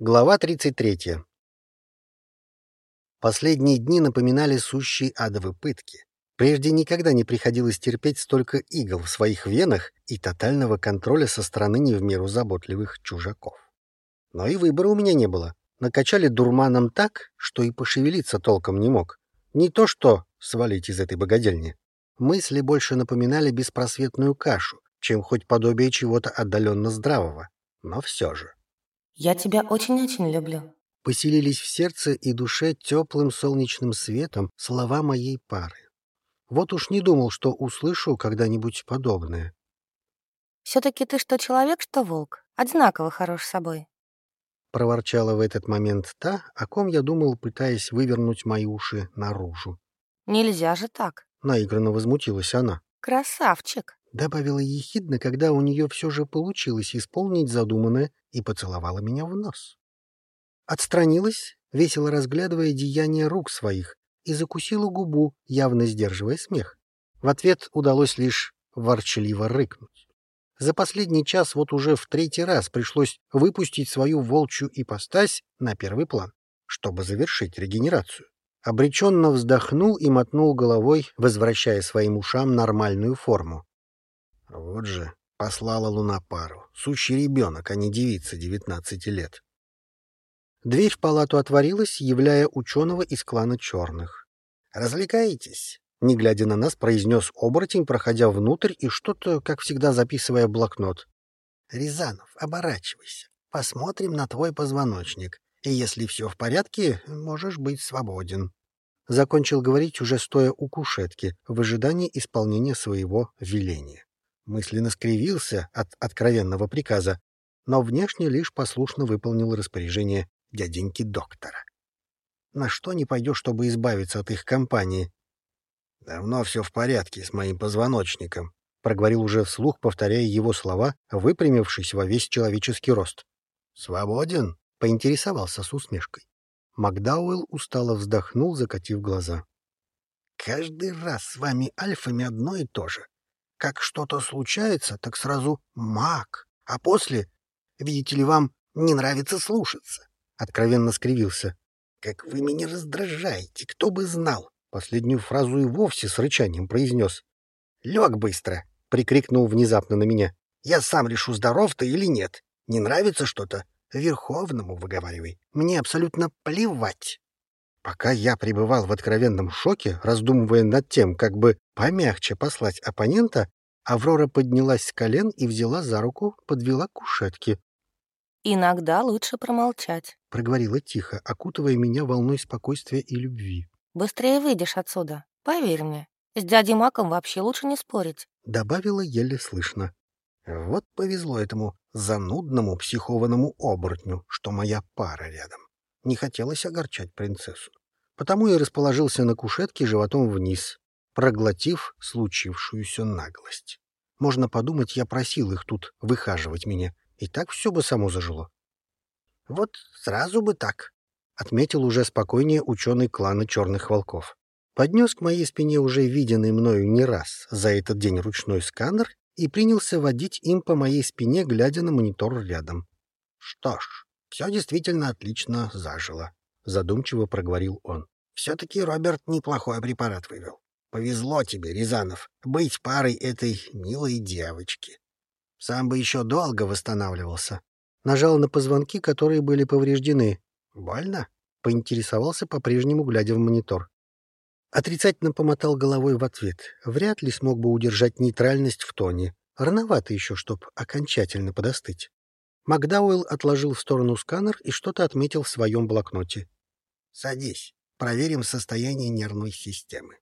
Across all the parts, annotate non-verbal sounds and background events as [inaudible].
Глава 33. Последние дни напоминали сущие адовы пытки. Прежде никогда не приходилось терпеть столько игл в своих венах и тотального контроля со стороны не в меру заботливых чужаков. Но и выбора у меня не было. Накачали дурманом так, что и пошевелиться толком не мог. Не то что свалить из этой богадельни. Мысли больше напоминали беспросветную кашу, чем хоть подобие чего-то отдаленно здравого. Но все же. Я тебя очень-очень люблю. Поселились в сердце и душе теплым солнечным светом слова моей пары. Вот уж не думал, что услышу когда-нибудь подобное. Все-таки ты что человек, что волк. Одинаково хорош собой. Проворчала в этот момент та, о ком я думал, пытаясь вывернуть мои уши наружу. Нельзя же так. Наигранно возмутилась она. Красавчик. Добавила ехидно, когда у нее все же получилось исполнить задуманное, и поцеловала меня в нос. Отстранилась, весело разглядывая деяния рук своих, и закусила губу, явно сдерживая смех. В ответ удалось лишь ворчливо рыкнуть. За последний час вот уже в третий раз пришлось выпустить свою волчью ипостась на первый план, чтобы завершить регенерацию. Обреченно вздохнул и мотнул головой, возвращая своим ушам нормальную форму. Вот же, послала луна пару. Сущий ребенок, а не девица девятнадцати лет. Дверь в палату отворилась, являя ученого из клана черных. «Развлекаетесь?» — не глядя на нас, произнес оборотень, проходя внутрь и что-то, как всегда, записывая в блокнот. «Рязанов, оборачивайся. Посмотрим на твой позвоночник. И если все в порядке, можешь быть свободен». Закончил говорить, уже стоя у кушетки, в ожидании исполнения своего веления мысленно скривился от откровенного приказа, но внешне лишь послушно выполнил распоряжение дяденьки доктора. На что не пойдешь, чтобы избавиться от их компании? — Давно все в порядке с моим позвоночником, — проговорил уже вслух, повторяя его слова, выпрямившись во весь человеческий рост. — Свободен? — поинтересовался с усмешкой. Макдауэлл устало вздохнул, закатив глаза. — Каждый раз с вами альфами одно и то же. Как что-то случается, так сразу маг. А после, видите ли, вам не нравится слушаться. Откровенно скривился. Как вы меня раздражаете, кто бы знал. Последнюю фразу и вовсе с рычанием произнес. Лег быстро, прикрикнул внезапно на меня. Я сам решу, здоров ты или нет. Не нравится что-то? Верховному выговаривай. Мне абсолютно плевать. Пока я пребывал в откровенном шоке, раздумывая над тем, как бы помягче послать оппонента, Аврора поднялась с колен и взяла за руку, подвела к кушетке. «Иногда лучше промолчать», — проговорила тихо, окутывая меня волной спокойствия и любви. «Быстрее выйдешь отсюда, поверь мне. С дядей Маком вообще лучше не спорить», — добавила еле слышно. Вот повезло этому занудному психованному оборотню, что моя пара рядом. Не хотелось огорчать принцессу. Потому и расположился на кушетке животом вниз, проглотив случившуюся наглость. Можно подумать, я просил их тут выхаживать меня, и так все бы само зажило. — Вот сразу бы так, — отметил уже спокойнее ученый клана черных волков. Поднес к моей спине уже виденный мною не раз за этот день ручной сканер и принялся водить им по моей спине, глядя на монитор рядом. — Что ж, все действительно отлично зажило, — задумчиво проговорил он. — Все-таки Роберт неплохой препарат вывел. Повезло тебе, Рязанов, быть парой этой милой девочки. Сам бы еще долго восстанавливался. Нажал на позвонки, которые были повреждены. Больно? Поинтересовался по-прежнему, глядя в монитор. Отрицательно помотал головой в ответ. Вряд ли смог бы удержать нейтральность в тоне. Рановато еще, чтоб окончательно подостыть. Макдауэлл отложил в сторону сканер и что-то отметил в своем блокноте. — Садись, проверим состояние нервной системы.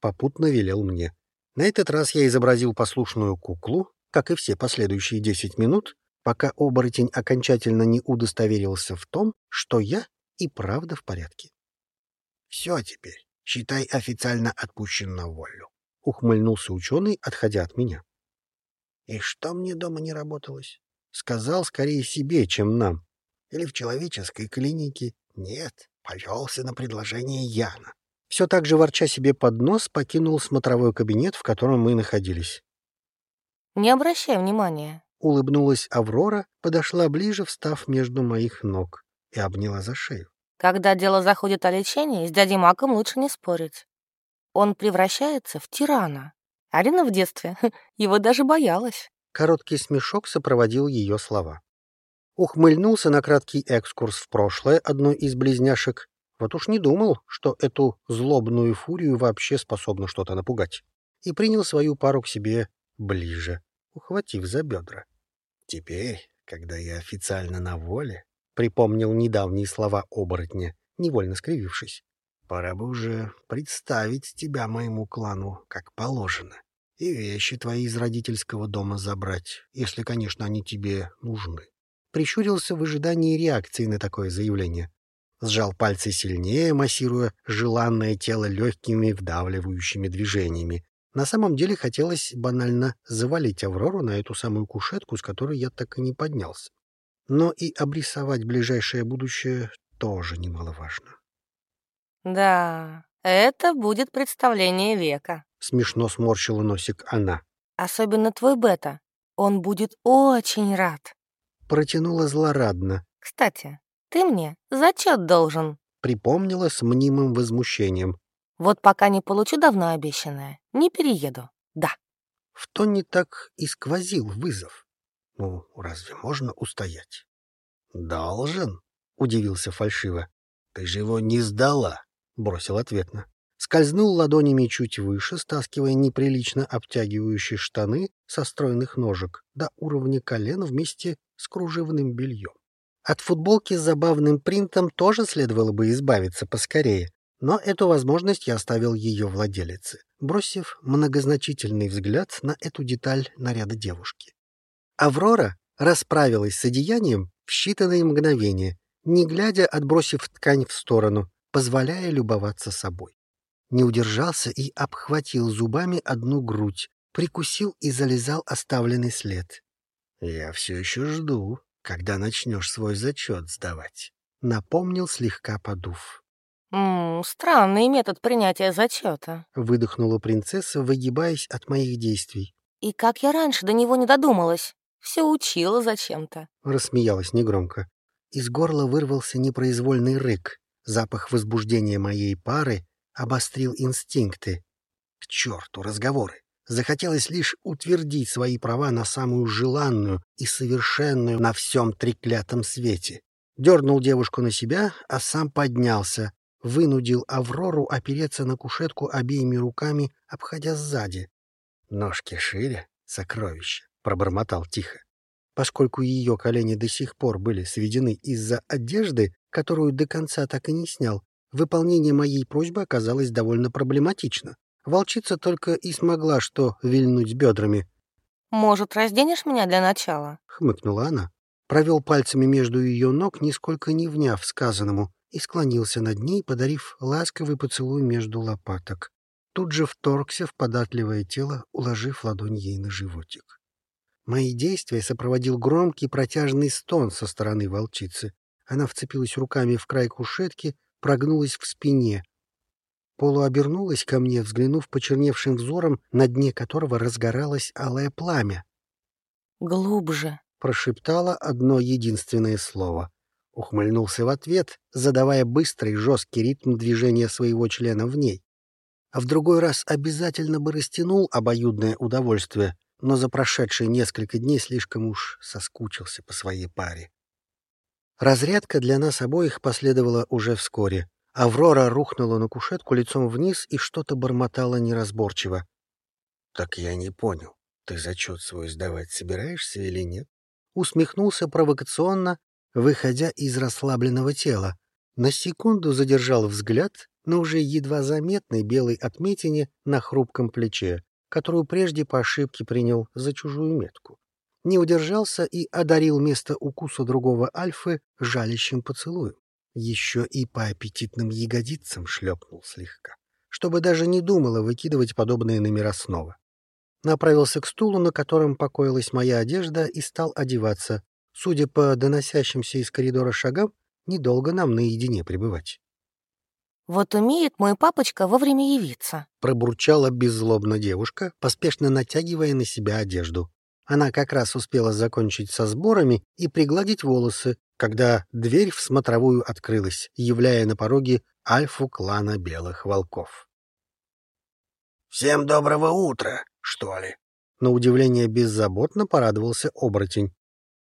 Попутно велел мне. На этот раз я изобразил послушную куклу, как и все последующие десять минут, пока оборотень окончательно не удостоверился в том, что я и правда в порядке. — Все теперь, считай официально отпущен на волю, — ухмыльнулся ученый, отходя от меня. — И что мне дома не работалось? Сказал скорее себе, чем нам. Или в человеческой клинике. Нет, повелся на предложение Яна. Все так же, ворча себе под нос, покинул смотровой кабинет, в котором мы находились. «Не обращай внимания», — улыбнулась Аврора, подошла ближе, встав между моих ног. и обняла за шею. Когда дело заходит о лечении, с дядей Маком лучше не спорить. Он превращается в тирана. Арина в детстве [laughs] его даже боялась. Короткий смешок сопроводил ее слова. Ухмыльнулся на краткий экскурс в прошлое одной из близняшек. Вот уж не думал, что эту злобную фурию вообще способно что-то напугать. И принял свою пару к себе ближе, ухватив за бедра. Теперь, когда я официально на воле, припомнил недавние слова оборотня, невольно скривившись. Пора бы уже представить тебя моему клану, как положено, и вещи твои из родительского дома забрать, если, конечно, они тебе нужны. Прищурился в ожидании реакции на такое заявление. Сжал пальцы сильнее, массируя желанное тело легкими вдавливающими движениями. На самом деле хотелось банально завалить Аврору на эту самую кушетку, с которой я так и не поднялся. Но и обрисовать ближайшее будущее тоже немаловажно. Да, это будет представление века. Смешно сморщила носик она. Особенно твой бета. Он будет очень рад. Протянула злорадно. Кстати, ты мне зачет должен. Припомнила с мнимым возмущением. Вот пока не получу давно обещанное, не перееду. Да. В тоне так и сквозил вызов. Ну, разве можно устоять? «Должен?» — удивился фальшиво. «Ты же его не сдала!» — бросил ответно. Скользнул ладонями чуть выше, стаскивая неприлично обтягивающие штаны со стройных ножек до уровня колен вместе с кружевным бельем. От футболки с забавным принтом тоже следовало бы избавиться поскорее, но эту возможность я оставил ее владелице, бросив многозначительный взгляд на эту деталь наряда девушки. Аврора расправилась с одеянием в считанные мгновения, не глядя, отбросив ткань в сторону, позволяя любоваться собой. Не удержался и обхватил зубами одну грудь, прикусил и залезал оставленный след. «Я все еще жду, когда начнешь свой зачет сдавать», — напомнил слегка подув. «Ммм, странный метод принятия зачета», — выдохнула принцесса, выгибаясь от моих действий. «И как я раньше до него не додумалась? Все учила зачем-то», — рассмеялась негромко. Из горла вырвался непроизвольный рык. Запах возбуждения моей пары обострил инстинкты. К черту разговоры! Захотелось лишь утвердить свои права на самую желанную и совершенную на всем треклятом свете. Дернул девушку на себя, а сам поднялся, вынудил Аврору опереться на кушетку обеими руками, обходя сзади. «Ножки шире, сокровище», — пробормотал тихо. Поскольку ее колени до сих пор были сведены из-за одежды, которую до конца так и не снял, выполнение моей просьбы оказалось довольно проблематично. Волчица только и смогла что вильнуть бедрами. «Может, разденешь меня для начала?» — хмыкнула она. Провел пальцами между ее ног, нисколько не вняв сказанному, и склонился над ней, подарив ласковый поцелуй между лопаток. Тут же вторгся в податливое тело, уложив ладонь ей на животик. Мои действия сопроводил громкий протяжный стон со стороны волчицы. Она вцепилась руками в край кушетки, прогнулась в спине. Полуобернулась ко мне, взглянув почерневшим взором, на дне которого разгоралось алое пламя. «Глубже», — прошептала одно единственное слово. Ухмыльнулся в ответ, задавая быстрый, жесткий ритм движения своего члена в ней. А в другой раз обязательно бы растянул обоюдное удовольствие, но за прошедшие несколько дней слишком уж соскучился по своей паре. Разрядка для нас обоих последовала уже вскоре. Аврора рухнула на кушетку лицом вниз и что-то бормотала неразборчиво. — Так я не понял, ты зачет свой сдавать собираешься или нет? Усмехнулся провокационно, выходя из расслабленного тела. На секунду задержал взгляд на уже едва заметной белой отметине на хрупком плече которую прежде по ошибке принял за чужую метку. Не удержался и одарил место укуса другого альфы жалящим поцелуем. Еще и по аппетитным ягодицам шлепнул слегка, чтобы даже не думала выкидывать подобные номера снова. Направился к стулу, на котором покоилась моя одежда, и стал одеваться. Судя по доносящимся из коридора шагам, недолго нам наедине пребывать. «Вот умеет мой папочка вовремя явиться», — пробурчала беззлобно девушка, поспешно натягивая на себя одежду. Она как раз успела закончить со сборами и пригладить волосы, когда дверь в смотровую открылась, являя на пороге альфу клана Белых Волков. «Всем доброго утра, что ли?» На удивление беззаботно порадовался оборотень.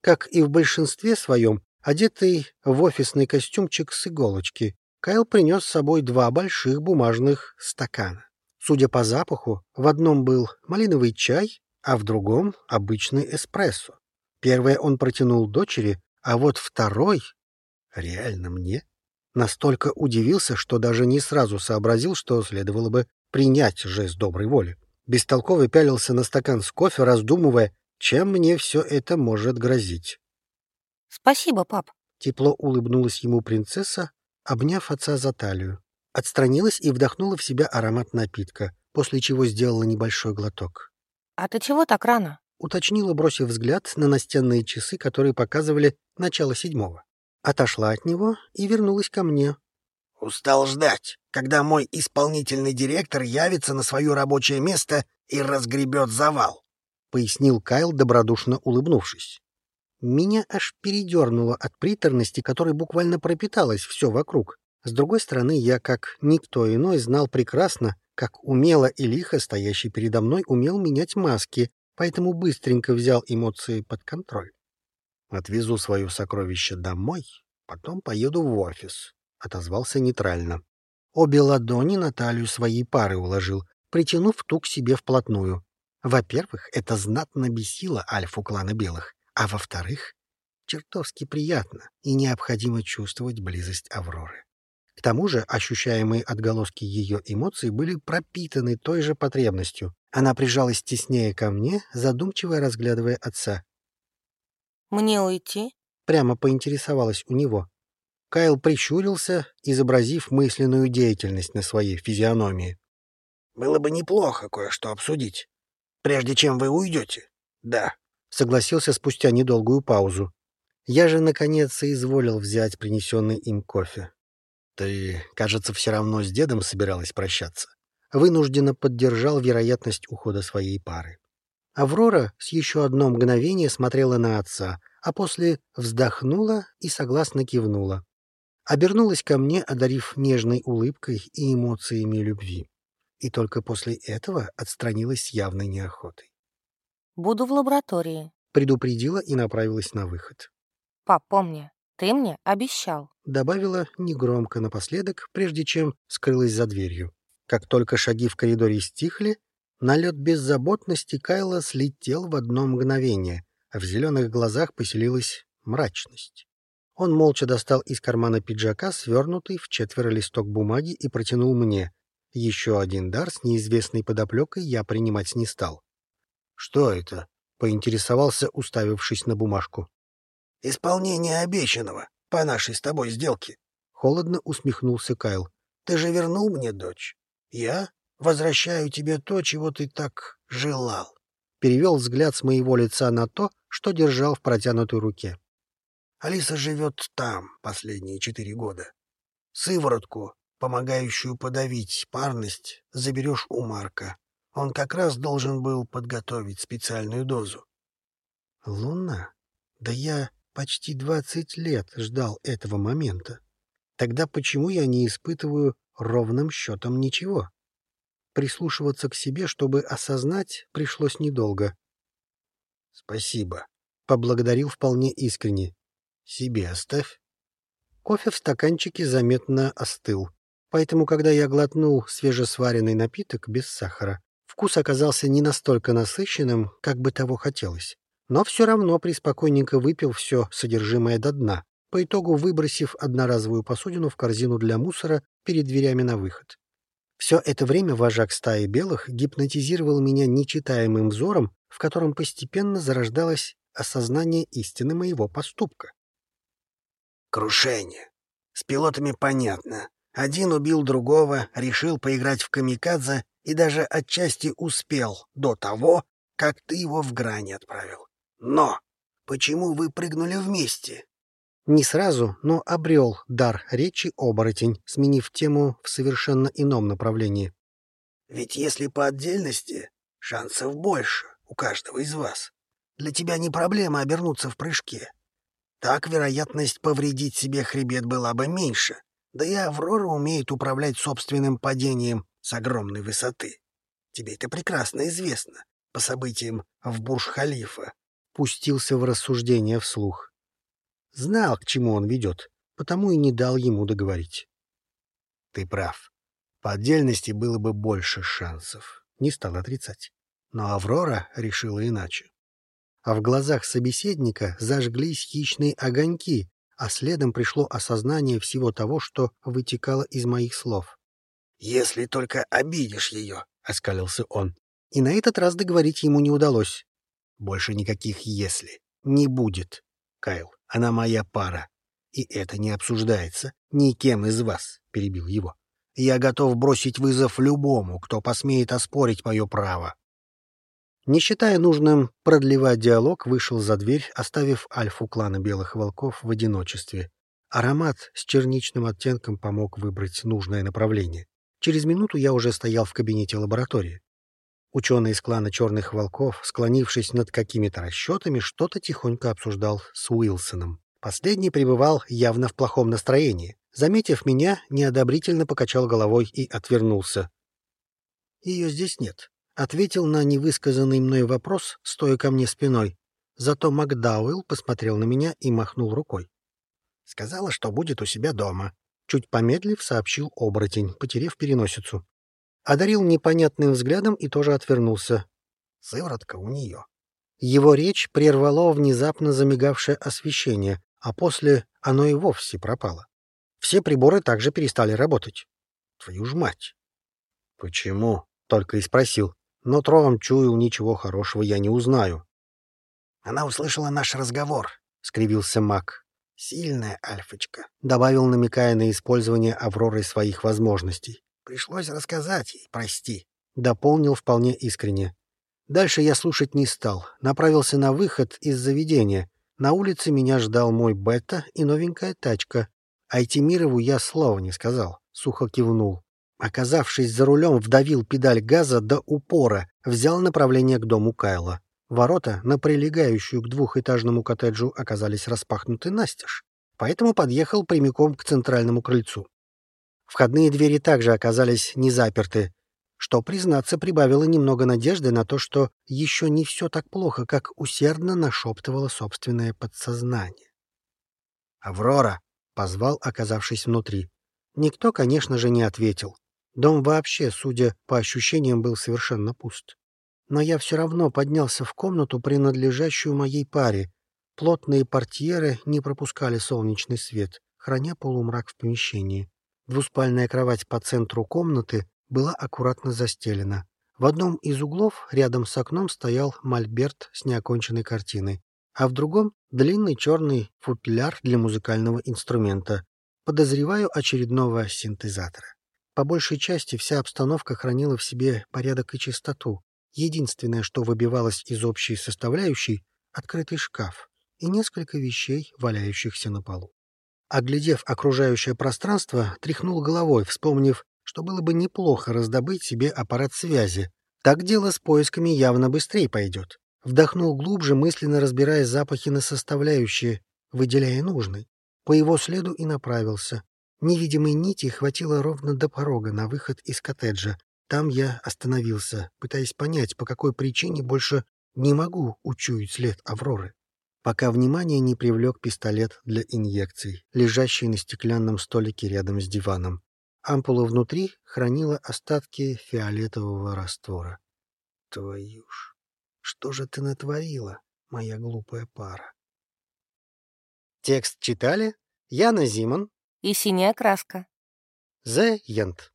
Как и в большинстве своем, одетый в офисный костюмчик с иголочки, Кайл принес с собой два больших бумажных стакана. Судя по запаху, в одном был малиновый чай, а в другом — обычный эспрессо. Первое он протянул дочери, а вот второй — реально мне. Настолько удивился, что даже не сразу сообразил, что следовало бы принять жест доброй воли. Бестолковый пялился на стакан с кофе, раздумывая, чем мне все это может грозить. «Спасибо, пап», — тепло улыбнулась ему принцесса, обняв отца за талию. Отстранилась и вдохнула в себя аромат напитка, после чего сделала небольшой глоток. «А ты чего так рано?» — уточнила, бросив взгляд на настенные часы, которые показывали начало седьмого. Отошла от него и вернулась ко мне. «Устал ждать, когда мой исполнительный директор явится на свое рабочее место и разгребет завал», — пояснил Кайл, добродушно улыбнувшись. Меня аж передернуло от приторности, которой буквально пропиталось все вокруг. С другой стороны, я, как никто иной, знал прекрасно, как умело и лихо стоящий передо мной умел менять маски, поэтому быстренько взял эмоции под контроль. Отвезу свое сокровище домой, потом поеду в офис, — отозвался нейтрально. Обе ладони на талию своей пары уложил, притянув ту к себе вплотную. Во-первых, это знатно бесило альфу клана белых, а во-вторых, чертовски приятно и необходимо чувствовать близость Авроры. К тому же ощущаемые отголоски ее эмоций были пропитаны той же потребностью. Она прижалась теснее ко мне, задумчиво разглядывая отца. «Мне уйти?» — прямо поинтересовалась у него. Кайл прищурился, изобразив мысленную деятельность на своей физиономии. «Было бы неплохо кое-что обсудить, прежде чем вы уйдете. Да», — согласился спустя недолгую паузу. Я же, наконец, соизволил взять принесенный им кофе. Ты, кажется, все равно с дедом собиралась прощаться. Вынужденно поддержал вероятность ухода своей пары. Аврора с еще одно мгновение смотрела на отца, а после вздохнула и согласно кивнула. Обернулась ко мне, одарив нежной улыбкой и эмоциями любви. И только после этого отстранилась с явной неохотой. «Буду в лаборатории», — предупредила и направилась на выход. «Пап, помни, ты мне обещал. Добавила негромко напоследок, прежде чем скрылась за дверью. Как только шаги в коридоре стихли, налет беззаботности Кайла слетел в одно мгновение, а в зеленых глазах поселилась мрачность. Он молча достал из кармана пиджака свернутый в четверо листок бумаги и протянул мне. Еще один дар с неизвестной подоплекой я принимать не стал. — Что это? — поинтересовался, уставившись на бумажку. Исполнение обещанного по нашей с тобой сделке. Холодно усмехнулся Кайл. Ты же вернул мне дочь. Я возвращаю тебе то, чего ты так желал. Перевел взгляд с моего лица на то, что держал в протянутой руке. Алиса живет там последние четыре года. Сыворотку, помогающую подавить парность, заберешь у Марка. Он как раз должен был подготовить специальную дозу. Луна? Да я Почти двадцать лет ждал этого момента. Тогда почему я не испытываю ровным счетом ничего? Прислушиваться к себе, чтобы осознать, пришлось недолго. — Спасибо. — поблагодарил вполне искренне. — Себе оставь. Кофе в стаканчике заметно остыл, поэтому, когда я глотнул свежесваренный напиток без сахара, вкус оказался не настолько насыщенным, как бы того хотелось но все равно приспокойненько выпил все содержимое до дна, по итогу выбросив одноразовую посудину в корзину для мусора перед дверями на выход. Все это время вожак стаи белых гипнотизировал меня нечитаемым взором, в котором постепенно зарождалось осознание истины моего поступка. Крушение. С пилотами понятно. Один убил другого, решил поиграть в камикадзе и даже отчасти успел до того, как ты его в грани отправил. Но почему вы прыгнули вместе? Не сразу, но обрел дар речи оборотень, сменив тему в совершенно ином направлении. Ведь если по отдельности, шансов больше у каждого из вас. для тебя не проблема обернуться в прыжке. Так вероятность повредить себе хребет была бы меньше. Да и Аврора умеет управлять собственным падением с огромной высоты. Тебе это прекрасно известно по событиям в Бурж-Халифа. Пустился в рассуждение вслух. Знал, к чему он ведет, потому и не дал ему договорить. Ты прав. По отдельности было бы больше шансов. Не стал отрицать. Но Аврора решила иначе. А в глазах собеседника зажглись хищные огоньки, а следом пришло осознание всего того, что вытекало из моих слов. «Если только обидишь ее», — оскалился он. И на этот раз договорить ему не удалось. Больше никаких «если». Не будет. Кайл, она моя пара. И это не обсуждается никем из вас, — перебил его. Я готов бросить вызов любому, кто посмеет оспорить мое право. Не считая нужным продлевать диалог, вышел за дверь, оставив альфу клана Белых Волков в одиночестве. Аромат с черничным оттенком помог выбрать нужное направление. Через минуту я уже стоял в кабинете лаборатории. Ученый из клана Черных Волков, склонившись над какими-то расчетами, что-то тихонько обсуждал с Уилсоном. Последний пребывал явно в плохом настроении. Заметив меня, неодобрительно покачал головой и отвернулся. «Ее здесь нет», Ответил на невысказанный мной вопрос, стоя ко мне спиной. Зато Макдауэлл посмотрел на меня и махнул рукой. Сказала, что будет у себя дома. Чуть помедлив, сообщил оборотень, потерев переносицу. Одарил непонятным взглядом и тоже отвернулся. Сыворотка у нее. Его речь прервало внезапно замигавшее освещение, а после оно и вовсе пропало. Все приборы также перестали работать. Твою ж мать! — Почему? — только и спросил но тровом чуял, ничего хорошего я не узнаю. — Она услышала наш разговор, — скривился маг. — Сильная альфочка, — добавил, намекая на использование Авророй своих возможностей. — Пришлось рассказать ей, прости. — дополнил вполне искренне. Дальше я слушать не стал, направился на выход из заведения. На улице меня ждал мой бета и новенькая тачка. Айтимирову я слова не сказал, сухо кивнул. Оказавшись за рулем, вдавил педаль газа до упора, взял направление к дому Кайла. Ворота на прилегающую к двухэтажному коттеджу оказались распахнуты настежь, поэтому подъехал прямиком к центральному крыльцу. Входные двери также оказались не заперты, что, признаться, прибавило немного надежды на то, что еще не все так плохо, как усердно нашептывало собственное подсознание. «Аврора!» — позвал, оказавшись внутри. Никто, конечно же, не ответил. Дом вообще, судя по ощущениям, был совершенно пуст. Но я все равно поднялся в комнату, принадлежащую моей паре. Плотные портьеры не пропускали солнечный свет, храня полумрак в помещении. Двуспальная кровать по центру комнаты была аккуратно застелена. В одном из углов рядом с окном стоял мольберт с неоконченной картиной, а в другом — длинный черный футляр для музыкального инструмента. Подозреваю очередного синтезатора. По большей части вся обстановка хранила в себе порядок и чистоту. Единственное, что выбивалось из общей составляющей — открытый шкаф и несколько вещей, валяющихся на полу. Оглядев окружающее пространство, тряхнул головой, вспомнив, что было бы неплохо раздобыть себе аппарат связи. Так дело с поисками явно быстрее пойдет. Вдохнул глубже, мысленно разбирая запахи на составляющие, выделяя нужный. По его следу и направился. Невидимой нити хватило ровно до порога на выход из коттеджа. Там я остановился, пытаясь понять, по какой причине больше не могу учуять след Авроры. Пока внимание не привлек пистолет для инъекций, лежащий на стеклянном столике рядом с диваном. Ампула внутри хранила остатки фиолетового раствора. Твою ж, что же ты натворила, моя глупая пара? Текст читали Яна Зимон и синяя краска. The End.